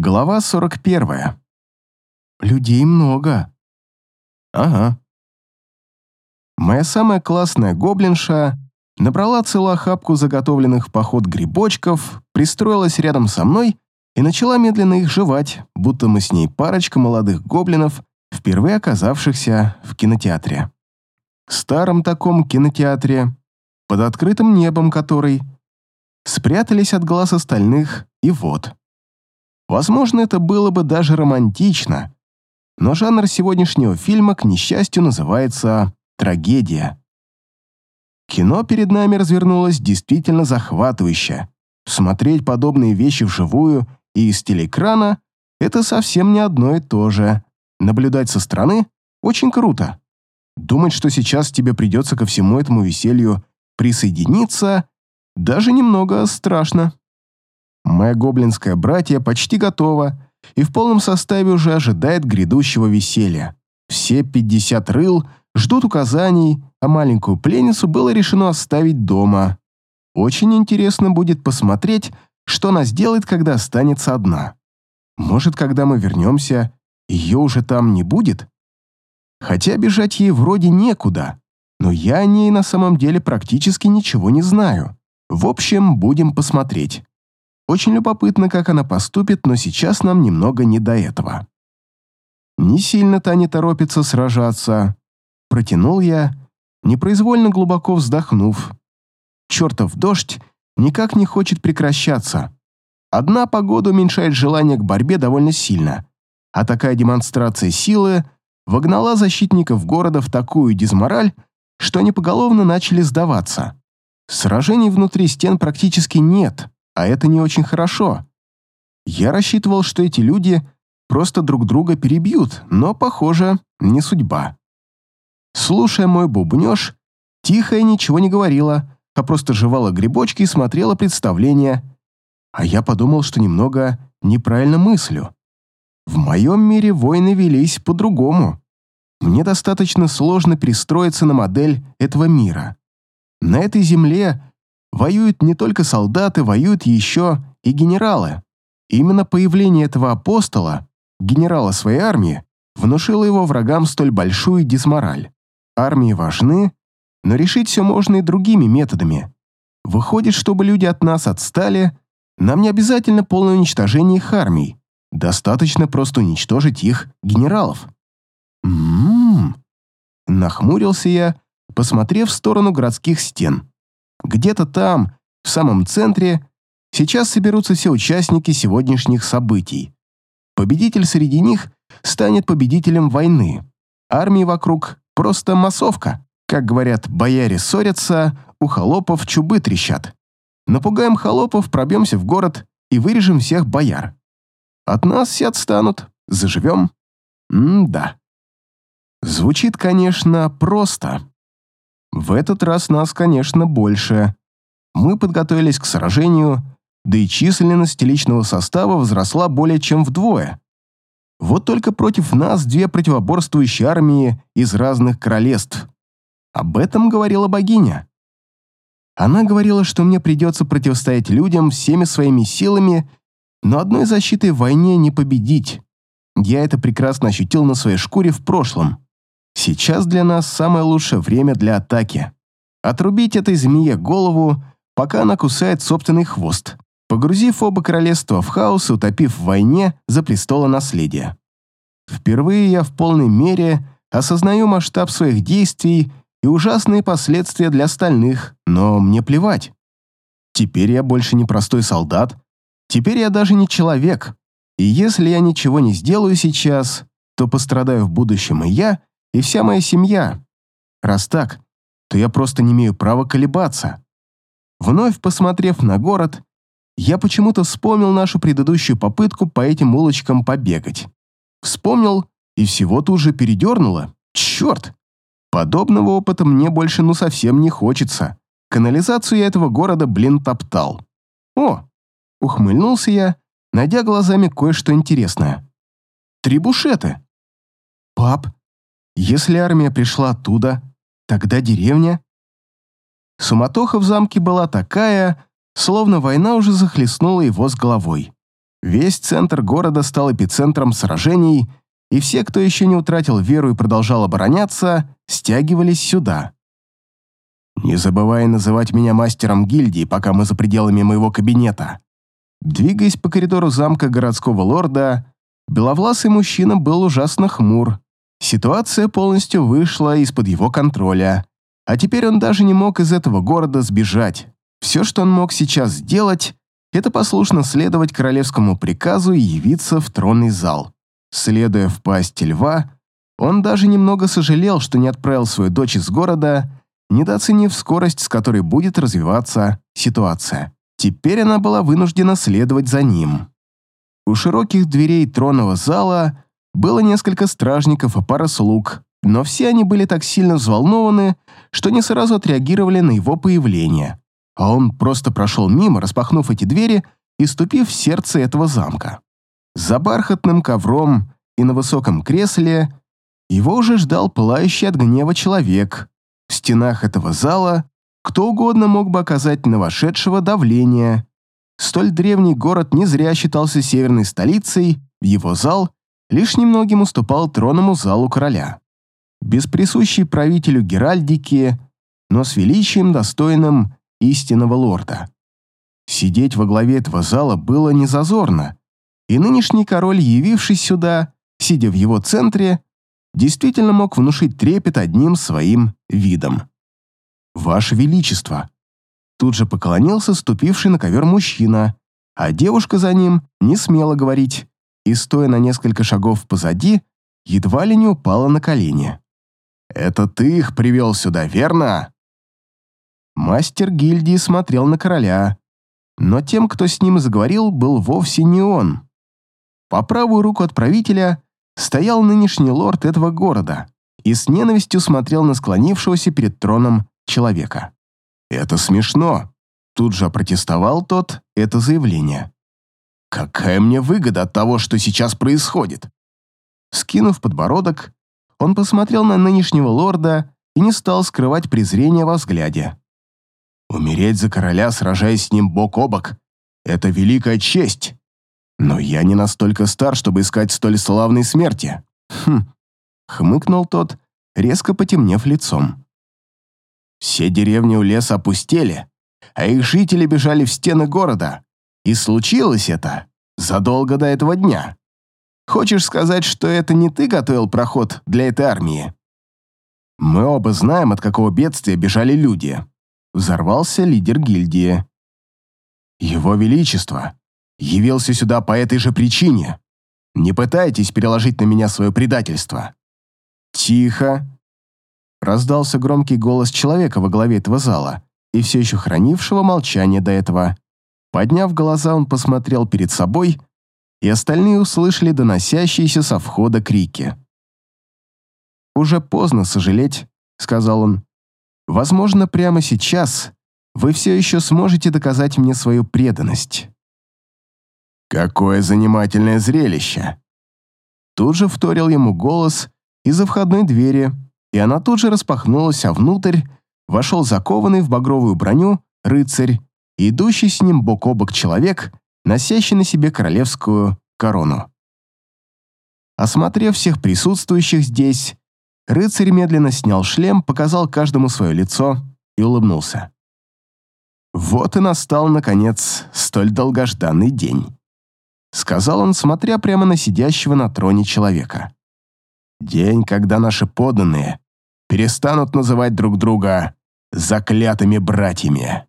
Глава 41. Людей много. Ага. Моя самая классная гоблинша набрала целую охапку заготовленных в поход грибочков, пристроилась рядом со мной и начала медленно их жевать, будто мы с ней парочка молодых гоблинов, впервые оказавшихся в кинотеатре. Старом таком кинотеатре, под открытым небом который спрятались от глаз остальных, и вот. Возможно, это было бы даже романтично, но жанр сегодняшнего фильма, к несчастью, называется «трагедия». Кино перед нами развернулось действительно захватывающе. Смотреть подобные вещи вживую и из телеэкрана — это совсем не одно и то же. Наблюдать со стороны — очень круто. Думать, что сейчас тебе придется ко всему этому веселью присоединиться, даже немного страшно. Моя гоблинская братья почти готова и в полном составе уже ожидает грядущего веселья. Все 50 рыл ждут указаний, а маленькую пленницу было решено оставить дома. Очень интересно будет посмотреть, что она сделает, когда останется одна. Может, когда мы вернемся, ее уже там не будет? Хотя бежать ей вроде некуда, но я о ней на самом деле практически ничего не знаю. В общем, будем посмотреть. Очень любопытно, как она поступит, но сейчас нам немного не до этого. Не сильно та не торопится сражаться. Протянул я, непроизвольно глубоко вздохнув. Чертов дождь никак не хочет прекращаться. Одна погода уменьшает желание к борьбе довольно сильно, а такая демонстрация силы вогнала защитников города в такую дизмораль, что они поголовно начали сдаваться. Сражений внутри стен практически нет, а это не очень хорошо. Я рассчитывал, что эти люди просто друг друга перебьют, но, похоже, не судьба. Слушая мой бубнёж, тихо ничего не говорила, а просто жевала грибочки и смотрела представление. А я подумал, что немного неправильно мыслю. В моем мире войны велись по-другому. Мне достаточно сложно перестроиться на модель этого мира. На этой земле воюют не только солдаты, воюют еще и генералы. Именно появление этого апостола, генерала своей армии, внушило его врагам столь большую дисмораль. Армии важны, но решить все можно и другими методами. Выходит, чтобы люди от нас отстали, нам не обязательно полное уничтожение их армий. Достаточно просто уничтожить их генералов. Ммм. Нахмурился я, посмотрев в сторону городских стен. Где-то там, в самом центре, сейчас соберутся все участники сегодняшних событий. Победитель среди них станет победителем войны. Армии вокруг просто массовка. Как говорят, бояре ссорятся, у холопов чубы трещат. Напугаем холопов, пробьемся в город и вырежем всех бояр. От нас все отстанут, заживем. М-да. Звучит, конечно, просто. В этот раз нас, конечно, больше. Мы подготовились к сражению, да и численность личного состава возросла более чем вдвое. Вот только против нас две противоборствующие армии из разных королевств. Об этом говорила богиня. Она говорила, что мне придется противостоять людям всеми своими силами, но одной защитой в войне не победить. Я это прекрасно ощутил на своей шкуре в прошлом. Сейчас для нас самое лучшее время для атаки. Отрубить этой змее голову, пока она кусает собственный хвост, погрузив оба королевства в хаос и утопив в войне за престолонаследие. Впервые я в полной мере осознаю масштаб своих действий и ужасные последствия для остальных, но мне плевать. Теперь я больше не простой солдат, теперь я даже не человек, и если я ничего не сделаю сейчас, то пострадаю в будущем и я, и вся моя семья. Раз так, то я просто не имею права колебаться. Вновь посмотрев на город, я почему-то вспомнил нашу предыдущую попытку по этим улочкам побегать. Вспомнил, и всего тут же передернуло. Черт! Подобного опыта мне больше ну совсем не хочется. Канализацию я этого города, блин, топтал. О! Ухмыльнулся я, найдя глазами кое-что интересное. Трибушеты. Пап, если армия пришла оттуда, тогда деревня... Суматоха в замке была такая, словно война уже захлестнула его с головой. Весь центр города стал эпицентром сражений, и все, кто еще не утратил веру и продолжал обороняться, стягивались сюда. «Не забывай называть меня мастером гильдии, пока мы за пределами моего кабинета». Двигаясь по коридору замка городского лорда, беловласый мужчина был ужасно хмур. Ситуация полностью вышла из-под его контроля, а теперь он даже не мог из этого города сбежать. Все, что он мог сейчас сделать, это послушно следовать королевскому приказу и явиться в тронный зал. Следуя в пасть льва, он даже немного сожалел, что не отправил свою дочь из города, недооценив скорость, с которой будет развиваться ситуация. Теперь она была вынуждена следовать за ним. У широких дверей тронного зала было несколько стражников и пара слуг, но все они были так сильно взволнованы, что не сразу отреагировали на его появление а он просто прошел мимо, распахнув эти двери и ступив в сердце этого замка. За бархатным ковром и на высоком кресле его уже ждал пылающий от гнева человек. В стенах этого зала кто угодно мог бы оказать на вошедшего давление. Столь древний город не зря считался северной столицей, в его зал лишь немногим уступал тронному залу короля. Без присущей правителю Геральдики, но с величием, достойным истинного лорда. Сидеть во главе этого зала было незазорно, и нынешний король, явившись сюда, сидя в его центре, действительно мог внушить трепет одним своим видом. «Ваше Величество!» Тут же поклонился ступивший на ковер мужчина, а девушка за ним не смела говорить и, стоя на несколько шагов позади, едва ли не упала на колени. «Это ты их привел сюда, верно?» Мастер гильдии смотрел на короля, но тем, кто с ним заговорил, был вовсе не он. По правую руку от правителя стоял нынешний лорд этого города и с ненавистью смотрел на склонившегося перед троном человека. «Это смешно», — тут же опротестовал тот это заявление. «Какая мне выгода от того, что сейчас происходит?» Скинув подбородок, он посмотрел на нынешнего лорда и не стал скрывать презрение во взгляде. Умереть за короля, сражаясь с ним бок о бок, это великая честь. Но я не настолько стар, чтобы искать столь славной смерти. Хм, хмыкнул тот, резко потемнев лицом. Все деревни у леса опустели, а их жители бежали в стены города. И случилось это задолго до этого дня. Хочешь сказать, что это не ты готовил проход для этой армии? Мы оба знаем, от какого бедствия бежали люди взорвался лидер гильдии. «Его Величество явился сюда по этой же причине. Не пытайтесь переложить на меня свое предательство». «Тихо!» Раздался громкий голос человека во главе этого зала и все еще хранившего молчание до этого. Подняв глаза, он посмотрел перед собой, и остальные услышали доносящиеся со входа крики. «Уже поздно сожалеть», — сказал он. Возможно, прямо сейчас вы все еще сможете доказать мне свою преданность. Какое занимательное зрелище! Тут же вторил ему голос из-за входной двери, и она тут же распахнулась, а внутрь вошел закованный в багровую броню рыцарь, идущий с ним бок о бок человек, носящий на себе королевскую корону. Осмотрев всех присутствующих здесь, Рыцарь медленно снял шлем, показал каждому свое лицо и улыбнулся. «Вот и настал, наконец, столь долгожданный день», — сказал он, смотря прямо на сидящего на троне человека. «День, когда наши подданные перестанут называть друг друга заклятыми братьями».